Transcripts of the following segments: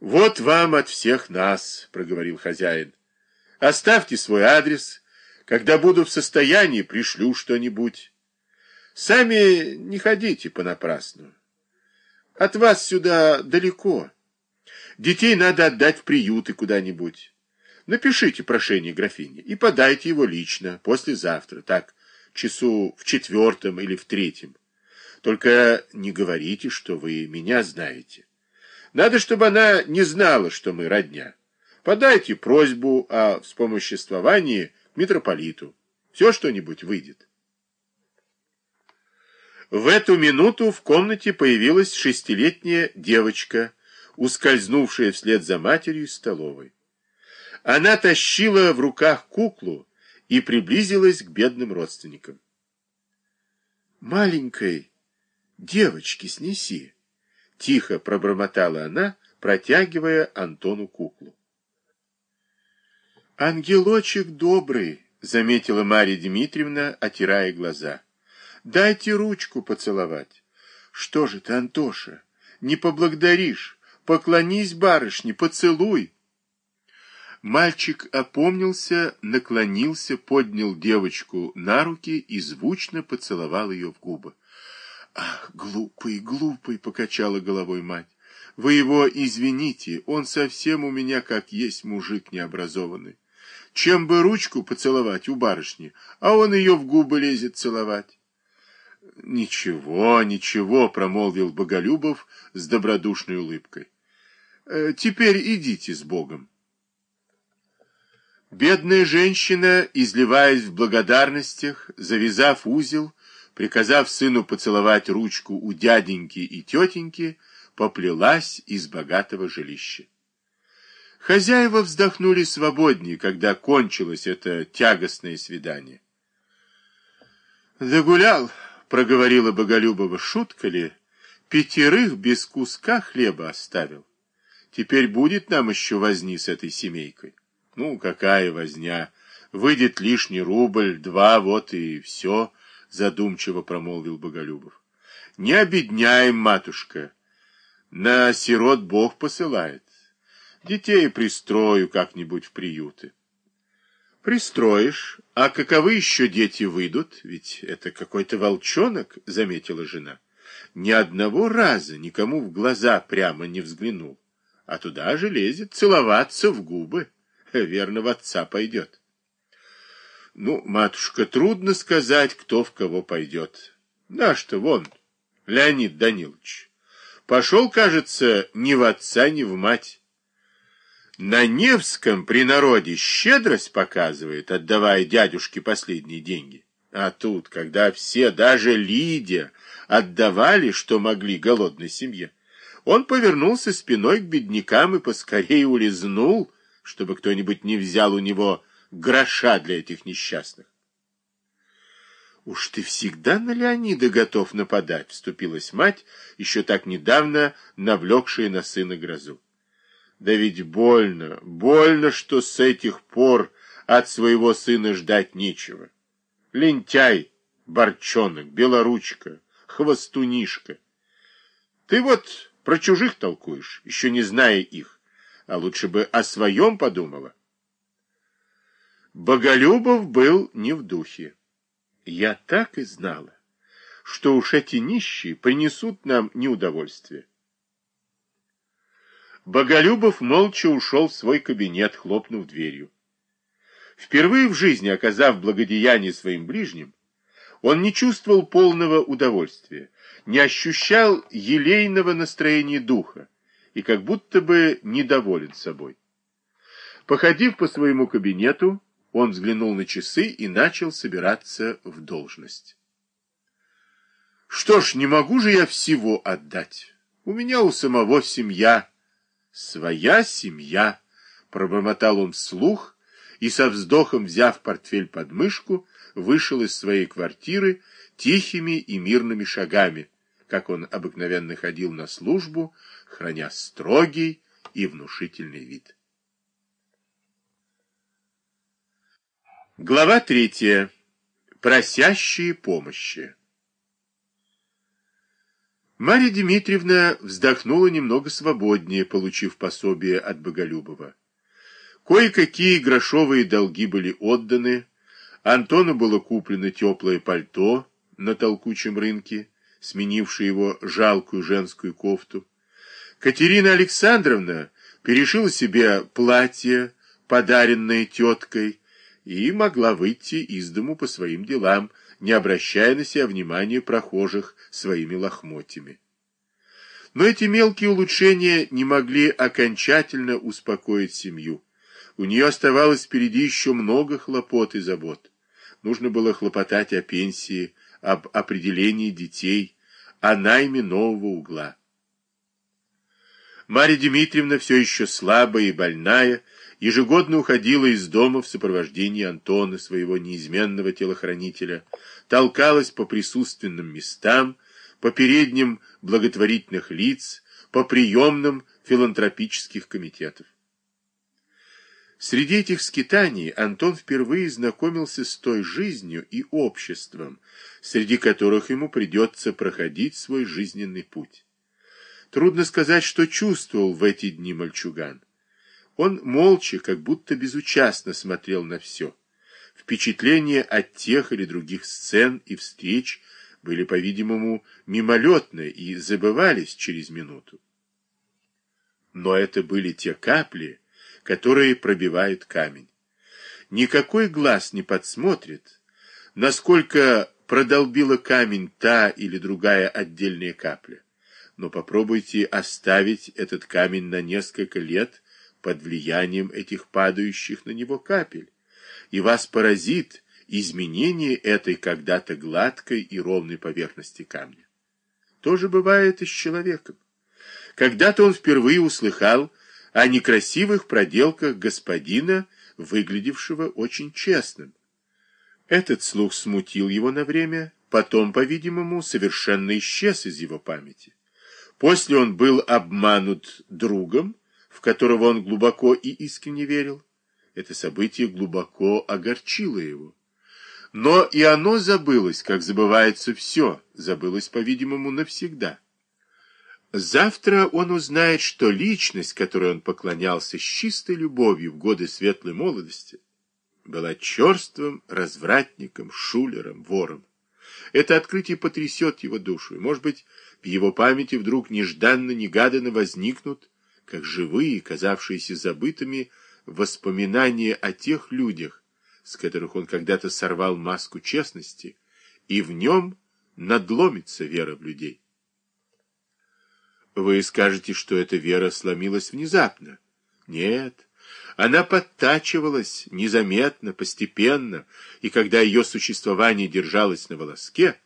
Вот вам от всех нас, проговорил хозяин. Оставьте свой адрес. Когда буду в состоянии, пришлю что-нибудь. Сами не ходите понапрасну. От вас сюда далеко. Детей надо отдать в приюты куда-нибудь. Напишите прошение графине и подайте его лично, послезавтра, так, часу в четвертом или в третьем. Только не говорите, что вы меня знаете. Надо, чтобы она не знала, что мы родня. Подайте просьбу о вспомоществовании к митрополиту. Все что-нибудь выйдет. В эту минуту в комнате появилась шестилетняя девочка, ускользнувшая вслед за матерью из столовой. Она тащила в руках куклу и приблизилась к бедным родственникам. «Маленькой девочки снеси!» — тихо пробормотала она, протягивая Антону куклу. «Ангелочек добрый!» — заметила Марья Дмитриевна, отирая глаза. «Дайте ручку поцеловать». «Что же ты, Антоша, не поблагодаришь? Поклонись барышне, поцелуй!» Мальчик опомнился, наклонился, поднял девочку на руки и звучно поцеловал ее в губы. «Ах, глупый, глупый!» — покачала головой мать. «Вы его извините, он совсем у меня как есть мужик необразованный. Чем бы ручку поцеловать у барышни, а он ее в губы лезет целовать». «Ничего, ничего», — промолвил Боголюбов с добродушной улыбкой. «Э, «Теперь идите с Богом». Бедная женщина, изливаясь в благодарностях, завязав узел, приказав сыну поцеловать ручку у дяденьки и тетеньки, поплелась из богатого жилища. Хозяева вздохнули свободнее, когда кончилось это тягостное свидание. «Загулял», — проговорила Боголюбова, — «шутка ли? Пятерых без куска хлеба оставил. Теперь будет нам еще возни с этой семейкой». Ну, какая возня. Выйдет лишний рубль, два, вот и все, задумчиво промолвил Боголюбов. Не обедняем, матушка. На сирот Бог посылает. Детей пристрою как-нибудь в приюты. Пристроишь, а каковы еще дети выйдут? Ведь это какой-то волчонок, заметила жена. Ни одного раза никому в глаза прямо не взглянул, а туда же лезет целоваться в губы. верно, в отца пойдет. Ну, матушка, трудно сказать, кто в кого пойдет. Наш-то вон, Леонид Данилович. Пошел, кажется, ни в отца, ни в мать. На Невском при народе щедрость показывает, отдавая дядюшке последние деньги. А тут, когда все, даже Лидия, отдавали, что могли голодной семье, он повернулся спиной к беднякам и поскорее улизнул, чтобы кто-нибудь не взял у него гроша для этих несчастных. «Уж ты всегда на Леонида готов нападать», — вступилась мать, еще так недавно навлекшая на сына грозу. «Да ведь больно, больно, что с этих пор от своего сына ждать нечего. Лентяй, борчонок, белоручка, хвостунишка. Ты вот про чужих толкуешь, еще не зная их а лучше бы о своем подумала. Боголюбов был не в духе. Я так и знала, что уж эти нищие принесут нам неудовольствие. Боголюбов молча ушел в свой кабинет, хлопнув дверью. Впервые в жизни, оказав благодеяние своим ближним, он не чувствовал полного удовольствия, не ощущал елейного настроения духа, и как будто бы недоволен собой. Походив по своему кабинету, он взглянул на часы и начал собираться в должность. Что ж, не могу же я всего отдать. У меня у самого семья. Своя семья, пробормотал он вслух и со вздохом, взяв портфель под мышку, вышел из своей квартиры тихими и мирными шагами, как он обыкновенно ходил на службу, храня строгий и внушительный вид. Глава третья. Просящие помощи. Марья Дмитриевна вздохнула немного свободнее, получив пособие от Боголюбова. Кое-какие грошовые долги были отданы, Антону было куплено теплое пальто на толкучем рынке, сменившее его жалкую женскую кофту. Катерина Александровна перешила себе платье, подаренное теткой, и могла выйти из дому по своим делам, не обращая на себя внимания прохожих своими лохмотьями. Но эти мелкие улучшения не могли окончательно успокоить семью. У нее оставалось впереди еще много хлопот и забот. Нужно было хлопотать о пенсии, об определении детей, о найме нового угла. Марья Дмитриевна все еще слабая и больная, ежегодно уходила из дома в сопровождении Антона, своего неизменного телохранителя, толкалась по присутственным местам, по передним благотворительных лиц, по приемным филантропических комитетов. Среди этих скитаний Антон впервые знакомился с той жизнью и обществом, среди которых ему придется проходить свой жизненный путь. Трудно сказать, что чувствовал в эти дни мальчуган. Он молча, как будто безучастно смотрел на все. Впечатления от тех или других сцен и встреч были, по-видимому, мимолетны и забывались через минуту. Но это были те капли, которые пробивают камень. Никакой глаз не подсмотрит, насколько продолбила камень та или другая отдельная капля. Но попробуйте оставить этот камень на несколько лет под влиянием этих падающих на него капель, и вас поразит изменение этой когда-то гладкой и ровной поверхности камня. То же бывает и с человеком. Когда-то он впервые услыхал о некрасивых проделках господина, выглядевшего очень честным. Этот слух смутил его на время, потом, по-видимому, совершенно исчез из его памяти. После он был обманут другом, в которого он глубоко и искренне верил. Это событие глубоко огорчило его. Но и оно забылось, как забывается все, забылось, по-видимому, навсегда. Завтра он узнает, что личность, которой он поклонялся с чистой любовью в годы светлой молодости, была черствым развратником, шулером, вором. Это открытие потрясет его душу, и, может быть, в его памяти вдруг нежданно-негаданно возникнут как живые, казавшиеся забытыми, воспоминания о тех людях, с которых он когда-то сорвал маску честности, и в нем надломится вера в людей. Вы скажете, что эта вера сломилась внезапно. Нет, она подтачивалась незаметно, постепенно, и когда ее существование держалось на волоске,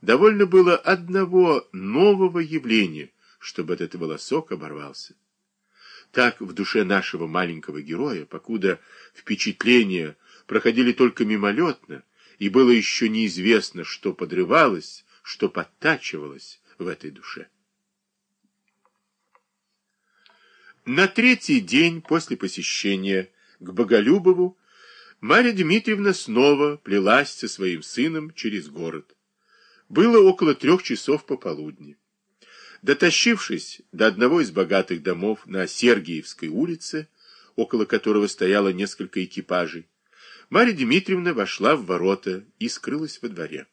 довольно было одного нового явления, чтобы этот волосок оборвался. Так в душе нашего маленького героя, покуда впечатления проходили только мимолетно, и было еще неизвестно, что подрывалось, что подтачивалось в этой душе. На третий день после посещения к Боголюбову Марья Дмитриевна снова плелась со своим сыном через город. Было около трех часов пополудни. Дотащившись до одного из богатых домов на Сергиевской улице, около которого стояло несколько экипажей, Марья Дмитриевна вошла в ворота и скрылась во дворе.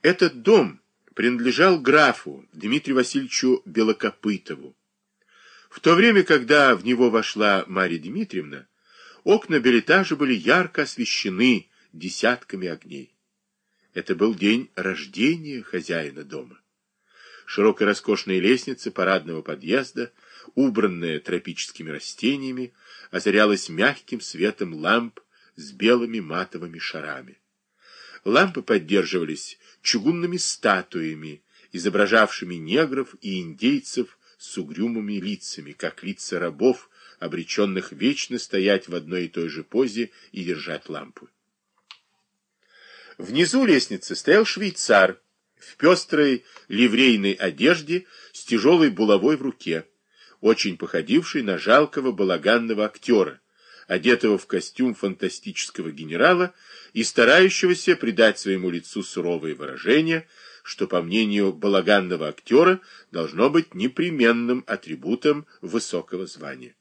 Этот дом принадлежал графу Дмитрию Васильевичу Белокопытову. В то время, когда в него вошла Марья Дмитриевна, окна билетажа были ярко освещены десятками огней. Это был день рождения хозяина дома. Широкая роскошная лестница парадного подъезда, убранная тропическими растениями, озарялась мягким светом ламп с белыми матовыми шарами. Лампы поддерживались чугунными статуями, изображавшими негров и индейцев с угрюмыми лицами, как лица рабов, обреченных вечно стоять в одной и той же позе и держать лампу. Внизу лестницы стоял швейцар, в пестрой ливрейной одежде с тяжелой булавой в руке, очень походивший на жалкого балаганного актера, одетого в костюм фантастического генерала и старающегося придать своему лицу суровые выражения, что, по мнению балаганного актера, должно быть непременным атрибутом высокого звания.